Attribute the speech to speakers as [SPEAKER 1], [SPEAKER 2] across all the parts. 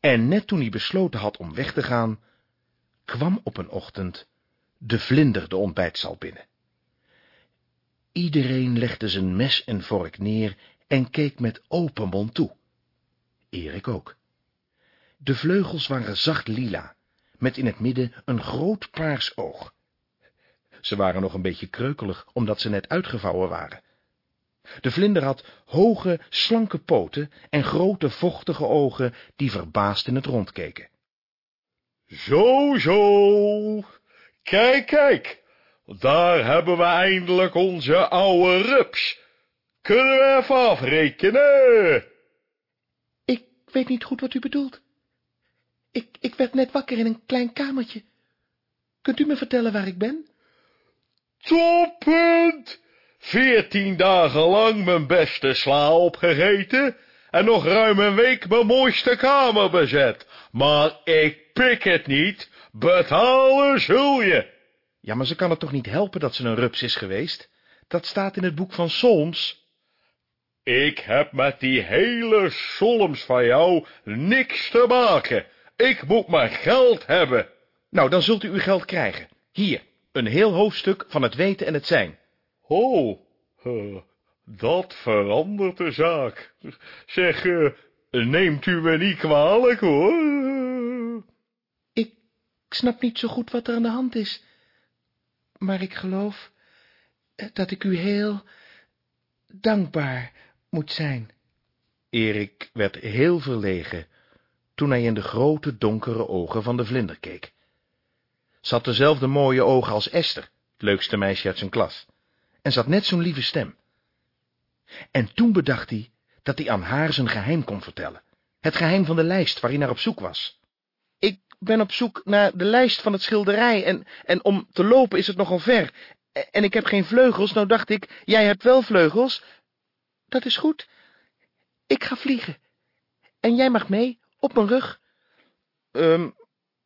[SPEAKER 1] En net toen hij besloten had om weg te gaan, kwam op een ochtend de vlinder de ontbijtzaal binnen. Iedereen legde zijn mes en vork neer en keek met open mond toe. Erik ook. De vleugels waren zacht lila, met in het midden een groot paars oog. Ze waren nog een beetje kreukelig, omdat ze net uitgevouwen waren. De vlinder had hoge, slanke poten en grote, vochtige ogen, die verbaasd in het rond keken.
[SPEAKER 2] Zo, zo. Kijk, kijk. Daar hebben we eindelijk onze oude rups. Kunnen we even afrekenen?
[SPEAKER 3] Ik weet niet goed wat u bedoelt. Ik, ik werd net wakker in een klein kamertje. Kunt u me vertellen waar ik ben?
[SPEAKER 2] Toppunt! Veertien dagen lang mijn beste sla opgegeten en nog ruim een week mijn mooiste kamer bezet. Maar ik pik het niet, betalen zul je.
[SPEAKER 1] Ja, maar ze kan het toch niet helpen dat ze een rups is geweest? Dat staat in het boek van Solms.
[SPEAKER 2] Ik heb met die hele solms van jou niks te maken. Ik moet mijn geld hebben.
[SPEAKER 1] Nou, dan zult u uw geld krijgen. Hier, een heel hoofdstuk van het weten en het zijn.
[SPEAKER 2] Oh, uh, dat verandert de zaak. Zeg, uh, neemt u me niet kwalijk, hoor.
[SPEAKER 3] Ik snap niet zo goed wat er aan de hand is. Maar ik geloof dat ik u heel dankbaar moet zijn.
[SPEAKER 1] Erik werd heel verlegen toen hij in de grote donkere ogen van de vlinder keek. Ze had dezelfde mooie ogen als Esther, het leukste meisje uit zijn klas, en zat net zo'n lieve stem. En toen bedacht hij dat hij aan haar zijn geheim kon vertellen, het geheim van de lijst waar hij op zoek was. Ik ben op zoek naar de lijst van het schilderij, en, en om te lopen is het nogal ver, en ik heb geen vleugels, nou dacht ik, jij hebt wel vleugels. Dat is goed, ik ga vliegen, en jij mag mee, op mijn rug. Um,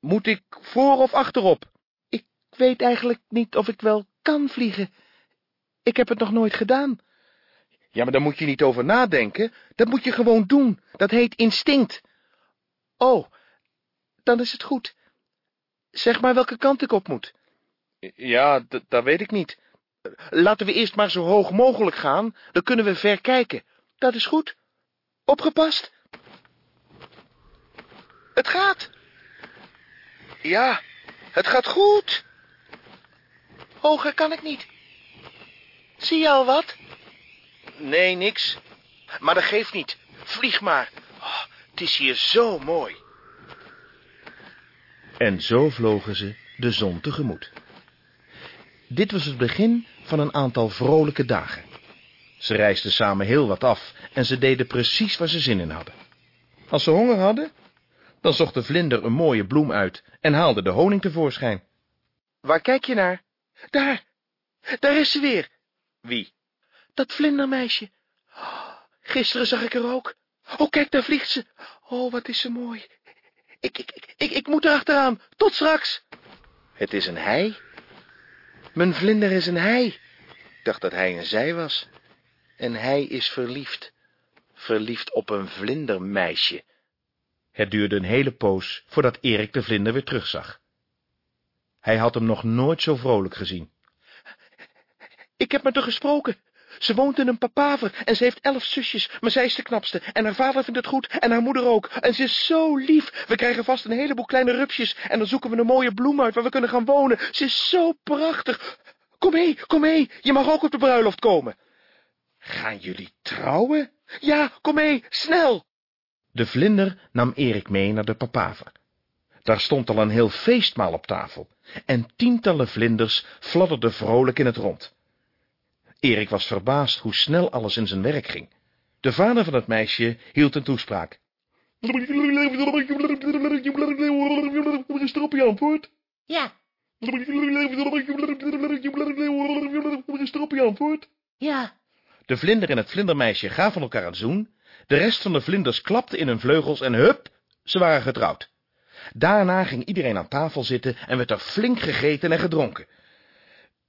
[SPEAKER 1] moet ik voor of achterop? Ik weet eigenlijk niet of ik wel kan vliegen. Ik heb het nog nooit gedaan. Ja, maar daar moet je niet over nadenken. Dat moet je gewoon doen. Dat heet instinct. Oh, dan is het goed. Zeg maar welke kant ik op moet. Ja, dat weet ik niet. Laten we eerst maar zo hoog mogelijk gaan, dan kunnen we ver kijken. Dat is goed. Opgepast. Het gaat. Ja, het gaat goed. Hoger kan ik niet. Zie je al wat? Nee, niks. Maar dat geeft niet. Vlieg maar. Oh, het is hier zo mooi. En zo vlogen ze de zon tegemoet. Dit was het begin van een aantal vrolijke dagen. Ze reisden samen heel wat af en ze deden precies waar ze zin in hadden. Als ze honger hadden, dan zocht de vlinder een mooie bloem uit en haalde de honing tevoorschijn. Waar kijk je naar? Daar, daar is ze weer. Wie? Dat vlindermeisje. gisteren zag ik er ook. Oh, kijk, daar vliegt ze. Oh, wat is ze mooi. Ik, ik, ik, ik moet er achteraan. Tot straks. Het is een hij. Mijn vlinder is een hij. Ik dacht dat hij een zij was. En hij is verliefd. Verliefd op een vlindermeisje. Het duurde een hele poos voordat Erik de vlinder weer terugzag. Hij had hem nog nooit zo vrolijk gezien. Ik heb met haar gesproken. Ze woont in een papaver en ze heeft elf zusjes, maar zij is de knapste. En haar vader vindt het goed en haar moeder ook. En ze is zo lief. We krijgen vast een heleboel kleine rupsjes en dan zoeken we een mooie bloem uit waar we kunnen gaan wonen. Ze is zo prachtig. Kom mee, kom mee. Je mag ook op de bruiloft komen. Gaan jullie trouwen? Ja, kom mee, snel. De vlinder nam Erik mee naar de papaver. Daar stond al een heel feestmaal op tafel, en tientallen vlinders fladderden vrolijk in het rond. Erik was verbaasd hoe snel alles in zijn werk ging. De vader van het meisje hield een toespraak.
[SPEAKER 4] Je antwoord?
[SPEAKER 5] Ja.
[SPEAKER 4] Je antwoord?
[SPEAKER 5] Ja.
[SPEAKER 1] De vlinder en het vlindermeisje gaven elkaar een zoen de rest van de vlinders klapte in hun vleugels en hup, ze waren getrouwd. Daarna ging iedereen aan tafel zitten en werd er flink gegeten en gedronken.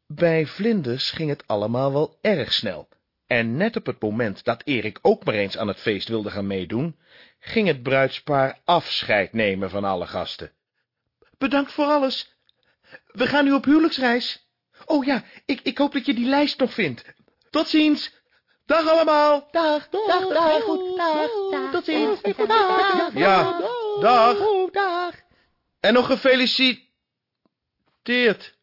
[SPEAKER 1] Bij vlinders ging het allemaal wel erg snel. En net op het moment dat Erik ook maar eens aan het feest wilde gaan meedoen, ging het bruidspaar afscheid nemen van alle gasten.
[SPEAKER 3] Bedankt voor alles. We gaan nu op huwelijksreis. Oh ja, ik, ik hoop dat je die lijst nog vindt. Tot ziens. Dag allemaal.
[SPEAKER 5] Dag, dag, dag, goed, dag, dag.
[SPEAKER 3] Tot ziens.
[SPEAKER 5] Dag, dag,
[SPEAKER 1] Ja, dag.
[SPEAKER 5] Dag.
[SPEAKER 1] En nog gefeliciteerd.